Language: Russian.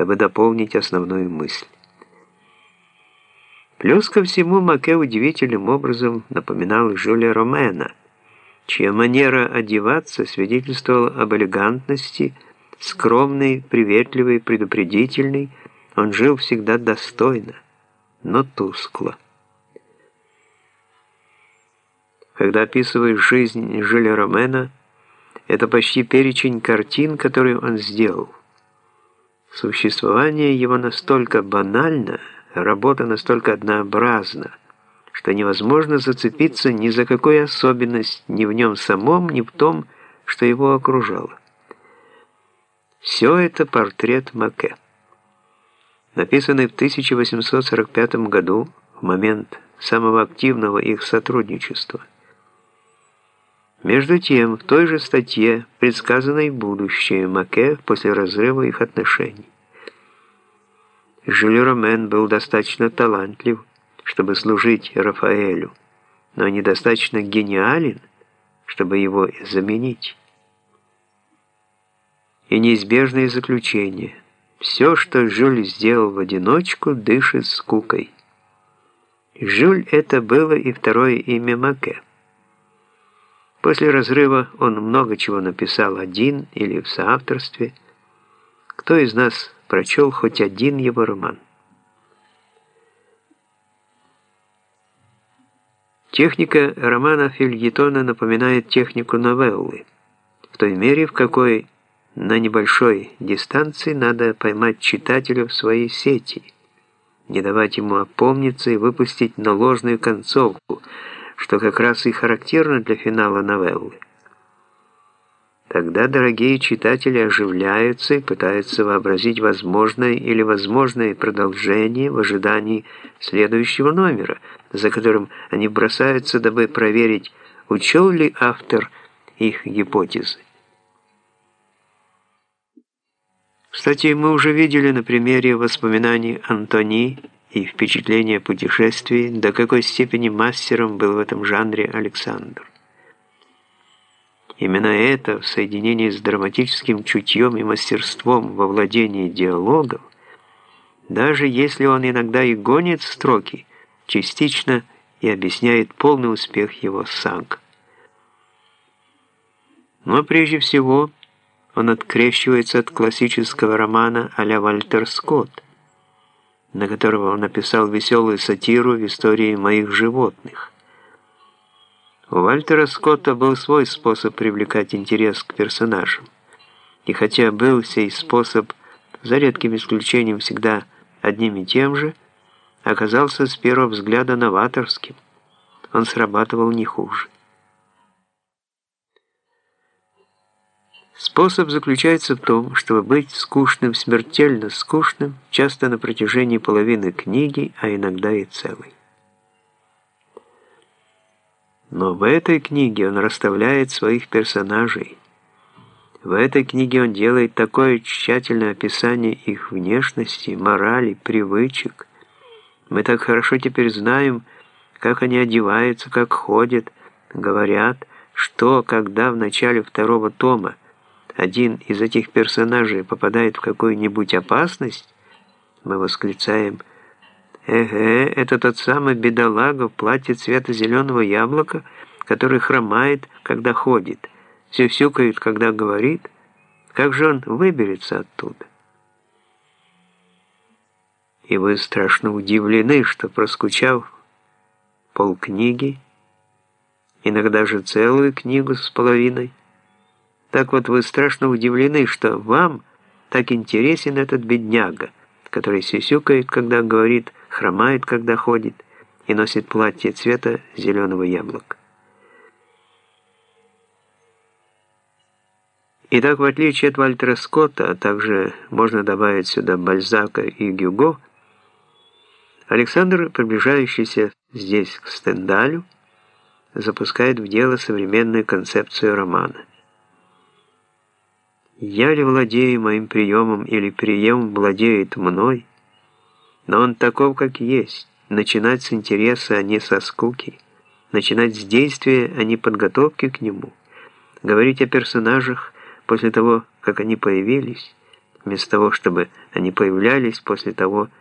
дабы дополнить основную мысль. Плюс ко всему Маке удивительным образом напоминал Жюля Ромена, чья манера одеваться свидетельствовала об элегантности, скромный, приветливый, предупредительный, он жил всегда достойно, но тускло. Когда описываешь жизнь Жюля Ромена, это почти перечень картин, которые он сделал. Существование его настолько банально, работа настолько однообразна, что невозможно зацепиться ни за какую особенность ни в нем самом, ни в том, что его окружало. Все это портрет Маке. Написанный в 1845 году, в момент самого активного их сотрудничества. Между тем, в той же статье предсказано и будущее Маке после разрыва их отношений. Жюль Ромен был достаточно талантлив, чтобы служить Рафаэлю, но недостаточно гениален, чтобы его заменить. И неизбежное заключение. Все, что Жюль сделал в одиночку, дышит скукой. Жюль это было и второе имя Маке. После разрыва он много чего написал один или в соавторстве. Кто из нас прочел хоть один его роман? Техника романа Фильетона напоминает технику новеллы, в той мере, в какой на небольшой дистанции надо поймать читателя в своей сети, не давать ему опомниться и выпустить на ложную концовку – что как раз и характерно для финала новеллы. Тогда дорогие читатели оживляются и пытаются вообразить возможное или возможное продолжение в ожидании следующего номера, за которым они бросаются, дабы проверить, учел ли автор их гипотезы. Кстати, мы уже видели на примере воспоминаний Антони и впечатление путешествий, до какой степени мастером был в этом жанре Александр. Именно это, в соединении с драматическим чутьем и мастерством во владении диалогов, даже если он иногда и гонит строки, частично и объясняет полный успех его саг. Но прежде всего он открещивается от классического романа а-ля Вальтер Скотт, на которого он написал веселую сатиру в истории моих животных. У Вальтера Скотта был свой способ привлекать интерес к персонажам. И хотя был сей способ, за редким исключением всегда одним и тем же, оказался с первого взгляда новаторским. Он срабатывал не хуже. Способ заключается в том, чтобы быть скучным, смертельно скучным, часто на протяжении половины книги, а иногда и целой. Но в этой книге он расставляет своих персонажей. В этой книге он делает такое тщательное описание их внешности, морали, привычек. Мы так хорошо теперь знаем, как они одеваются, как ходят, говорят, что, когда в начале второго тома один из этих персонажей попадает в какую-нибудь опасность, мы восклицаем «Эге, это тот самый бедолага в платье цвета зеленого яблока, который хромает, когда ходит, сюсюкает, когда говорит. Как же он выберется оттуда?» И вы страшно удивлены, что, проскучав полкниги, иногда же целую книгу с половиной, так вот вы страшно удивлены, что вам так интересен этот бедняга, который сюсюкает, когда говорит, хромает, когда ходит, и носит платье цвета зеленого яблока. Итак, в отличие от Вальтера Скотта, а также можно добавить сюда Бальзака и Гюго, Александр, приближающийся здесь к Стендалю, запускает в дело современную концепцию романа. Я ли владею моим приемом или прием владеет мной? Но он таков, как есть. Начинать с интереса, а не со скуки. Начинать с действия, а не подготовки к нему. Говорить о персонажах после того, как они появились. вместо того, чтобы они появлялись после того,